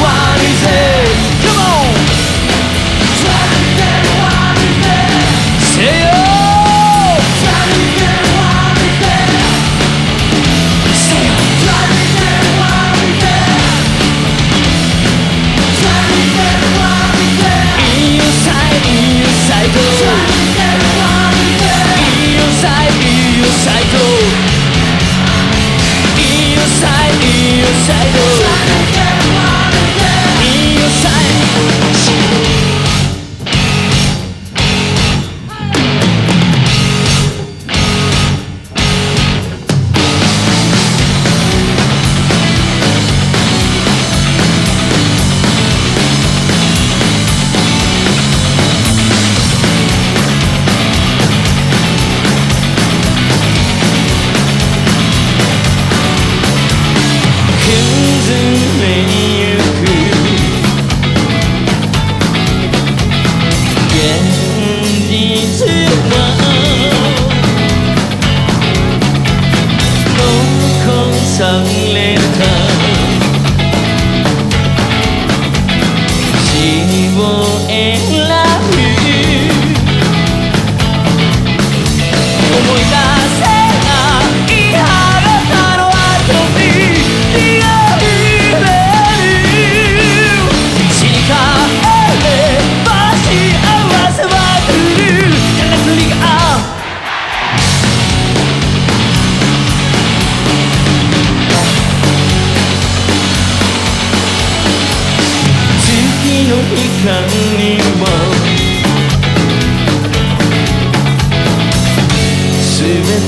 what is it?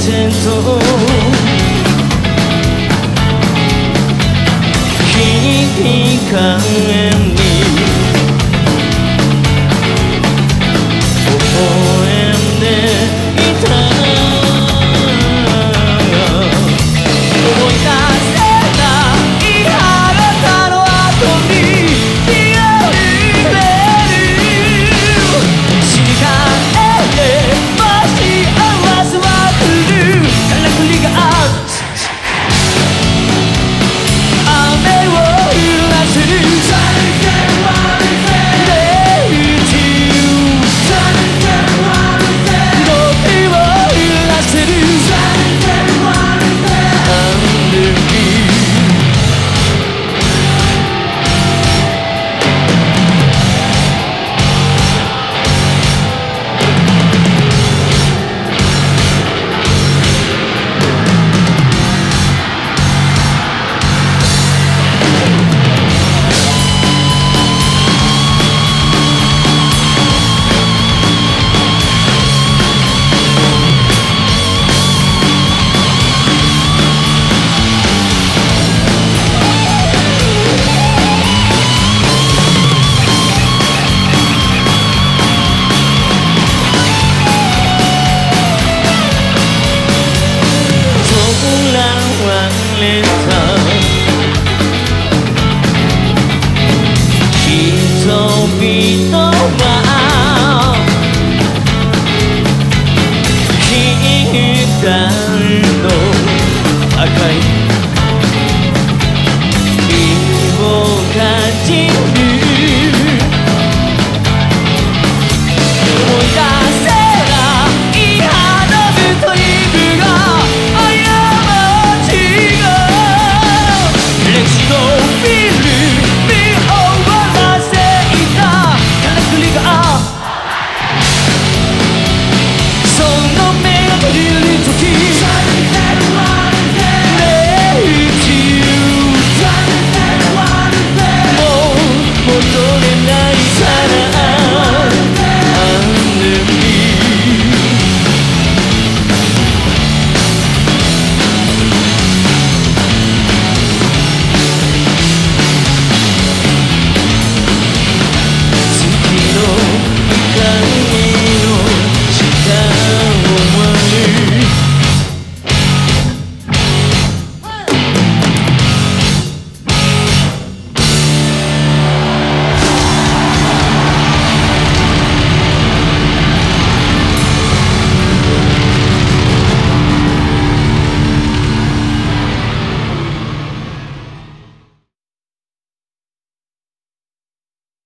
てと君かは君が